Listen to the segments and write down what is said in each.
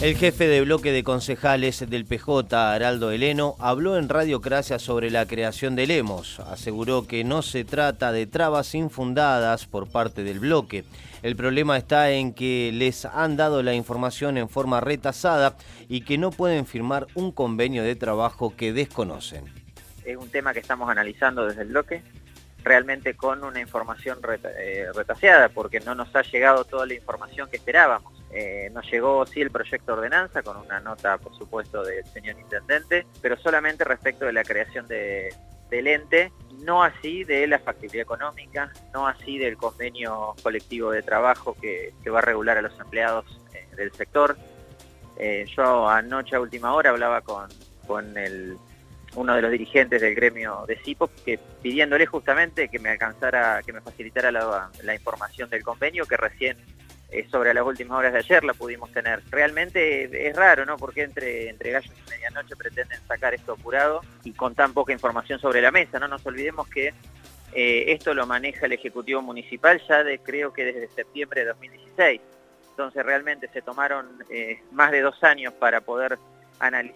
El jefe de bloque de concejales del PJ, Araldo Heleno, habló en Radiocracia sobre la creación de Lemos. Aseguró que no se trata de trabas infundadas por parte del bloque. El problema está en que les han dado la información en forma retasada y que no pueden firmar un convenio de trabajo que desconocen. Es un tema que estamos analizando desde el bloque, realmente con una información eh, retaseada, porque no nos ha llegado toda la información que esperábamos eh, nos llegó sí el proyecto de ordenanza con una nota, por supuesto, del señor intendente, pero solamente respecto de la creación de, del ente, no así de la factibilidad económica, no así del convenio colectivo de trabajo que, va a regular a los empleados eh, del sector. Eh, yo anoche a última hora hablaba con, con el, uno de los dirigentes del gremio de CIPO, que pidiéndole justamente que me alcanzara, que me facilitara la información del convenio que recién eh, sobre las últimas horas de ayer la pudimos tener. Realmente es raro, ¿no? Porque entre, entre gallos y medianoche pretenden sacar esto apurado y con tan poca información sobre la mesa. No nos olvidemos que eh, esto lo maneja el Ejecutivo Municipal ya de creo que desde septiembre de 2016. Entonces realmente se tomaron eh, más de dos años para poder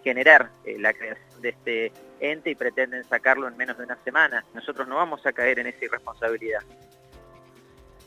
generar la creación de este ente y pretenden sacarlo en menos de una semana. Nosotros no vamos a caer en esa irresponsabilidad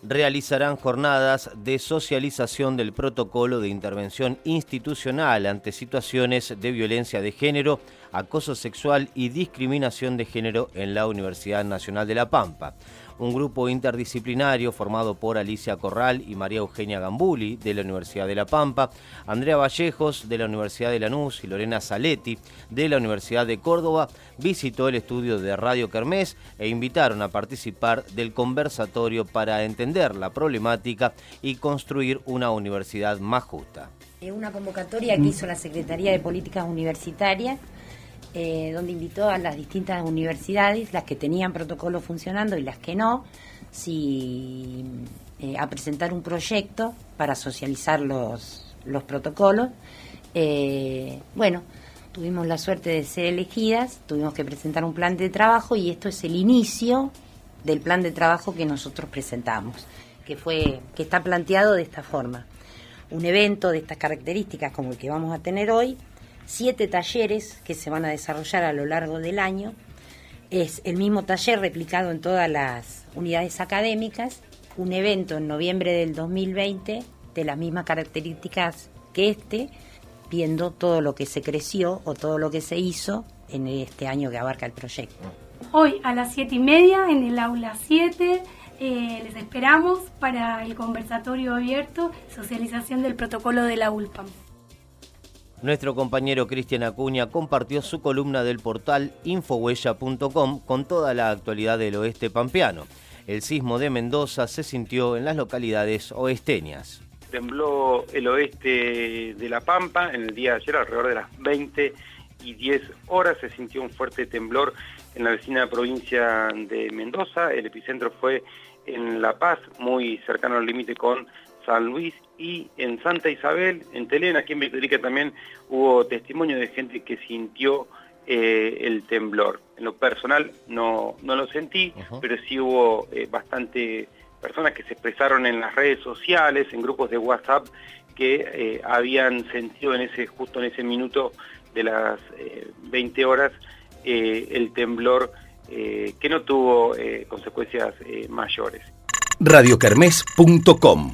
realizarán jornadas de socialización del protocolo de intervención institucional ante situaciones de violencia de género, acoso sexual y discriminación de género en la Universidad Nacional de La Pampa un grupo interdisciplinario formado por Alicia Corral y María Eugenia Gambuli de la Universidad de La Pampa, Andrea Vallejos de la Universidad de Lanús y Lorena Saletti de la Universidad de Córdoba visitó el estudio de Radio Kermés e invitaron a participar del conversatorio para entender la problemática y construir una universidad más justa. Una convocatoria que hizo la Secretaría de Políticas Universitarias eh, donde invitó a las distintas universidades, las que tenían protocolo funcionando y las que no, eh, a presentar un proyecto para socializar los, los protocolos. Eh, bueno, tuvimos la suerte de ser elegidas, tuvimos que presentar un plan de trabajo y esto es el inicio del plan de trabajo que nosotros presentamos, que fue que está planteado de esta forma. Un evento de estas características como el que vamos a tener hoy siete talleres que se van a desarrollar a lo largo del año. Es el mismo taller replicado en todas las unidades académicas, un evento en noviembre del 2020 de las mismas características que este, viendo todo lo que se creció o todo lo que se hizo en este año que abarca el proyecto. Hoy a las siete y media en el aula 7 eh, les esperamos para el conversatorio abierto, socialización del protocolo de la ULPAM. Nuestro compañero Cristian Acuña compartió su columna del portal infohuella.com con toda la actualidad del oeste pampeano. El sismo de Mendoza se sintió en las localidades oesteñas. Tembló el oeste de La Pampa en el día de ayer alrededor de las 20 y 10 horas. Se sintió un fuerte temblor en la vecina provincia de Mendoza. El epicentro fue en La Paz, muy cercano al límite con San Luis y en Santa Isabel, en Telena, aquí en Victorica también hubo testimonio de gente que sintió eh, el temblor. En lo personal no, no lo sentí, pero sí hubo eh, bastante personas que se expresaron en las redes sociales, en grupos de WhatsApp, que eh, habían sentido en ese, justo en ese minuto de las 20 horas el temblor que no tuvo consecuencias mayores radiocarmes.com